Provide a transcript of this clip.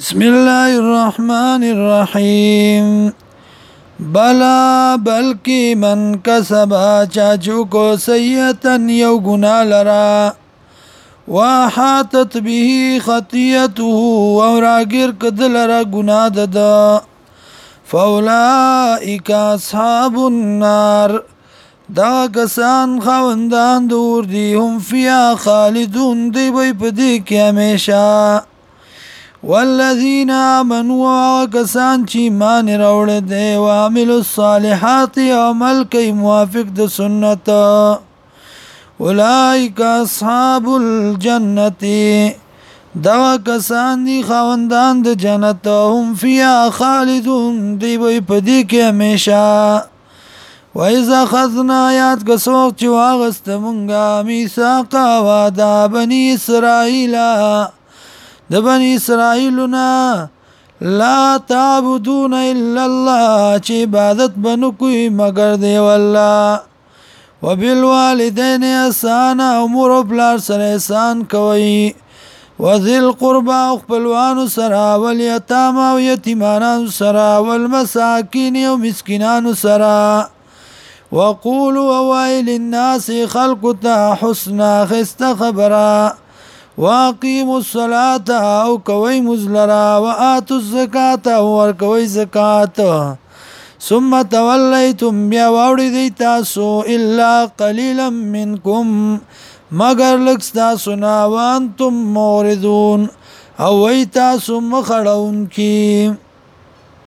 بسم الله الرحمن الرحیم بلا بلکی من کسبا چاچو کو سیئتن یو گنا لرا واحاتت به خطیته وراغر کدل را گنا دد فاولائک اصحاب النار دا کسان خوندان دور دی هم فیا خالدون دی وای پدې کې همیشه والذین آمنوا کسان چې ایمان راوړل دي او عملو الصالحات عمل کوي موافق د سنت اولائک اصحاب الجنه دا کسان دي خوندان د جنت هم فیها خالدون دی وي پدې کې همیشه وإذا خذنا آيات قصوق چواغست منغا ميثاقا وعدا بني إسرائيلا د بنی اسرائیل نه لا تعبدون الا الله چې عبادت بنو کوي مگر دی والله وبالوالدین احسان او مور او پلار سره احسان کوي وذل قربا خپلوان سره ول یتام او یتیمانان سره ول مساکین او مسکینان سره وقولوا اوائل الناس خلقتا حسنا خست خبره واقیموا الصلاه او کوي مزلرا واتوا الزکات او ور کوي زکات ثم تولیتم بیا واوړی دی تاسو الا قلیلا منکم مگر لک تاسو نه وانتم موردون او وی تاسو مخړون کی